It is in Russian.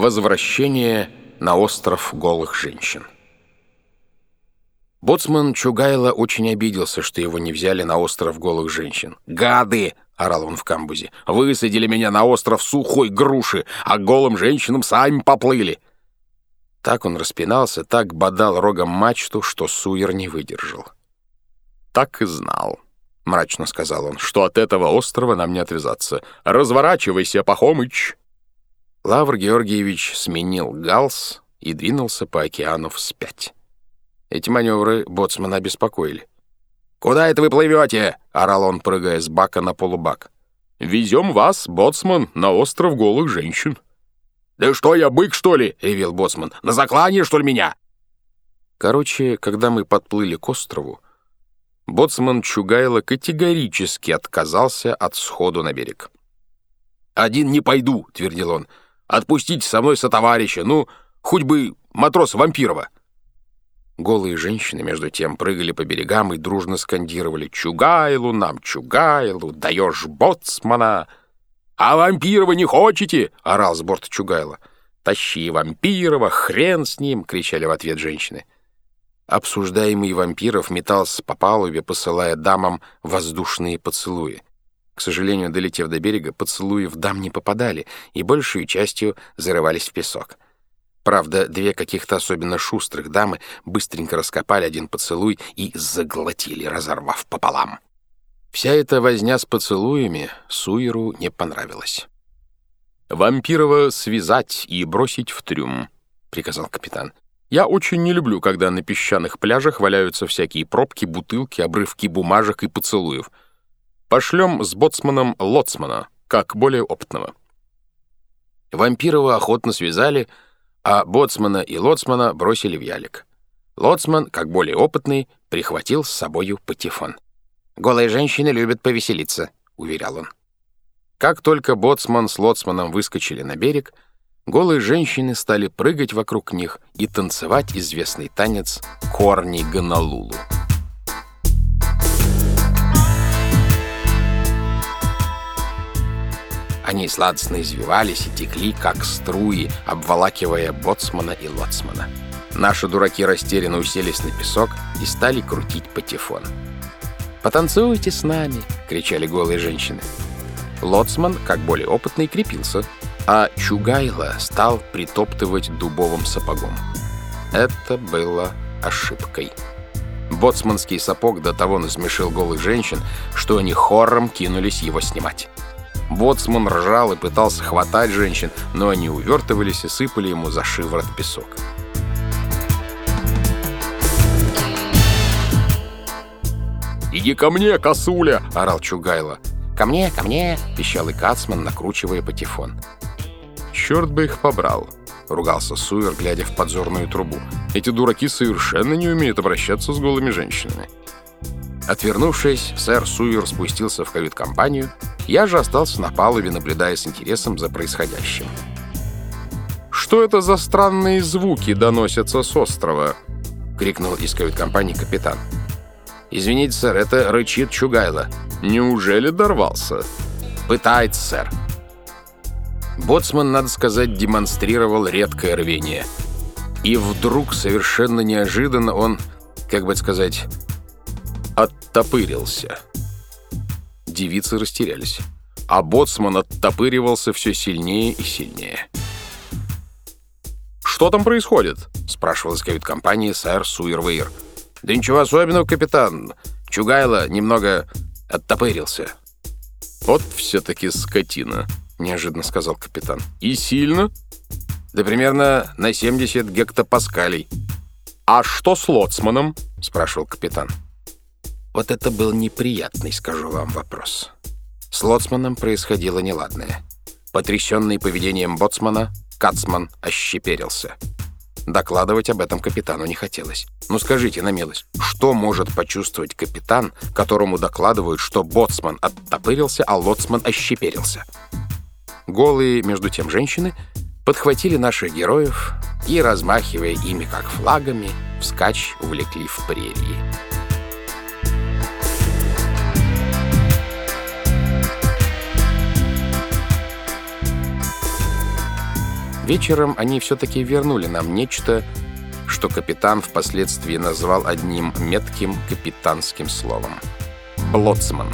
Возвращение на остров голых женщин. Боцман Чугайло очень обиделся, что его не взяли на остров голых женщин. «Гады!» — орал он в камбузе. «Высадили меня на остров сухой груши, а голым женщинам сами поплыли!» Так он распинался, так бодал рогом мачту, что Суер не выдержал. «Так и знал», — мрачно сказал он, — «что от этого острова нам не отвязаться. Разворачивайся, Пахомыч!» Лавр Георгиевич сменил галс и двинулся по океану вспять. Эти маневры боцмана беспокоили. «Куда это вы плывете?» — орал он, прыгая с бака на полубак. «Везем вас, боцман, на остров голых женщин». «Да что я, бык, что ли?» — ревел боцман. «На заклание, что ли, меня?» Короче, когда мы подплыли к острову, боцман Чугайло категорически отказался от сходу на берег. «Один не пойду», — твердил он. Отпустите со мной сотоварища, ну, хоть бы матроса Вампирова». Голые женщины, между тем, прыгали по берегам и дружно скандировали «Чугайлу нам, Чугайлу, даешь боцмана!» «А Вампирова не хочете?» — орал с борта Чугайла. «Тащи Вампирова, хрен с ним!» — кричали в ответ женщины. Обсуждаемый вампиров метался по палубе, посылая дамам воздушные поцелуи. К сожалению, долетев до берега, поцелуи в дам не попадали и большей частью зарывались в песок. Правда, две каких-то особенно шустрых дамы быстренько раскопали один поцелуй и заглотили, разорвав пополам. Вся эта возня с поцелуями Суиру не понравилась. «Вампирова связать и бросить в трюм», — приказал капитан. «Я очень не люблю, когда на песчаных пляжах валяются всякие пробки, бутылки, обрывки бумажек и поцелуев. Пошлем с боцманом лоцмана, как более опытного. Вампирова охотно связали, а боцмана и лоцмана бросили в ялик. Лоцман, как более опытный, прихватил с собою патефон. «Голые женщины любят повеселиться», — уверял он. Как только боцман с лоцманом выскочили на берег, голые женщины стали прыгать вокруг них и танцевать известный танец «Корни Гонолулу». Они сладостно извивались и текли, как струи, обволакивая боцмана и лоцмана. Наши дураки растерянно уселись на песок и стали крутить патефон. «Потанцуйте с нами!» — кричали голые женщины. Лоцман, как более опытный, крепился, а Чугайло стал притоптывать дубовым сапогом. Это было ошибкой. Боцманский сапог до того насмешил голых женщин, что они хором кинулись его снимать. Боцман ржал и пытался хватать женщин, но они увертывались и сыпали ему за шиворот песок. «Иди ко мне, косуля!» — орал Чугайло. «Ко мне, ко мне!» — пищал и Кацман, накручивая патефон. «Черт бы их побрал!» — ругался Суэр, глядя в подзорную трубу. «Эти дураки совершенно не умеют обращаться с голыми женщинами». Отвернувшись, сэр Суэр спустился в кают-компанию я же остался на палубе, наблюдая с интересом за происходящим. «Что это за странные звуки доносятся с острова?» — крикнул из кают-компании капитан. «Извините, сэр, это рычит Чугайло. Неужели дорвался?» «Пытается, сэр». Боцман, надо сказать, демонстрировал редкое рвение. И вдруг, совершенно неожиданно, он, как бы сказать, оттопырился девицы растерялись, а боцман оттопыривался все сильнее и сильнее. «Что там происходит?» — спрашивал из кают-компании сэр Суирвейр. «Да ничего особенного, капитан. Чугайло немного оттопырился». «Вот все-таки скотина», — неожиданно сказал капитан. «И сильно?» «Да примерно на 70 гектопаскалей». «А что с лоцманом?» — спрашивал капитан. Вот это был неприятный, скажу вам, вопрос. С лоцманом происходило неладное. Потрясенный поведением боцмана, Кацман ощеперился. Докладывать об этом капитану не хотелось. Ну скажите на милость, что может почувствовать капитан, которому докладывают, что боцман оттопырился, а лоцман ощеперился? Голые, между тем, женщины подхватили наших героев и, размахивая ими как флагами, вскачь увлекли в прерии. Вечером они все-таки вернули нам нечто, что капитан впоследствии назвал одним метким капитанским словом. Блоцман.